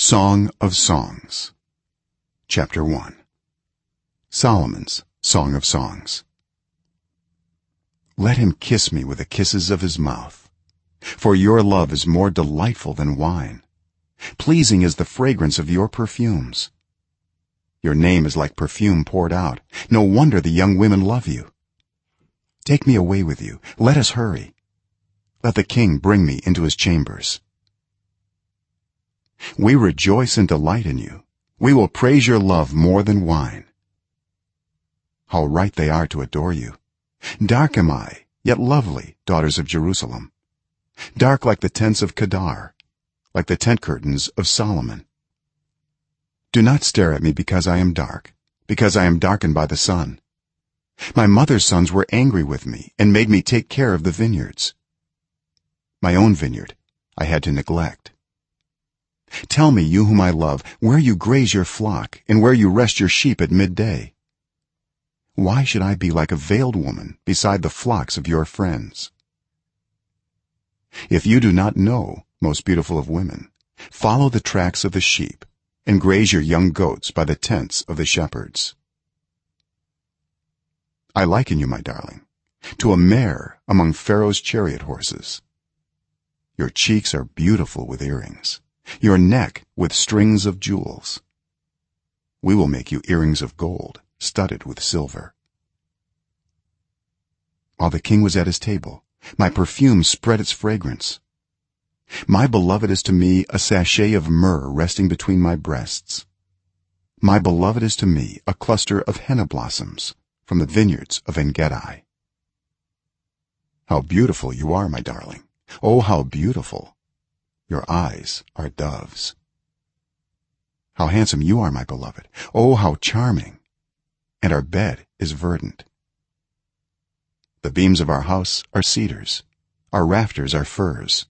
song of songs. Chapter 1 solomon's song of songs. Let him kiss me with the kisses of his mouth for your love is more delightful than wine. Pleasing is the fragrance of your perfumes. Your name is like perfume poured out. No wonder the young women love you. Take me away with you. Let us hurry. Let the king bring me into his chambers we rejoice and delight in you. We will praise your love more than wine. How right they are to adore you. Dark am i yet lovely daughters of jerusalem. Dark like the tents of kedar like the tent curtains of solomon. Do not stare at me because i am dark because i am darkened by the sun. My mother's sons were angry with me and made me take care of the vineyards. My own vineyard i had to neglect tell me you whom i love where you graze your flock and where you rest your sheep at midday. Why should i be like a veiled woman beside the flocks of your friends? If you do not know most beautiful of women follow the tracks of the sheep and graze your young goats by the tents of the shepherds. I liken you my darling to a mare among pharaoh's chariot horses. Your cheeks are beautiful with earrings your neck with strings of jewels. We will make you earrings of gold studded with silver. While the king was at his table my perfume spread its fragrance. My beloved is to me a sachet of myrrh resting between my breasts. My beloved is to me a cluster of henna blossoms from the vineyards of engedi. How beautiful you are my darling. Oh how beautiful your eyes are doves. How handsome you are my beloved. Oh how charming. And our bed is verdant. The beams of our house are cedars. Our rafters are firs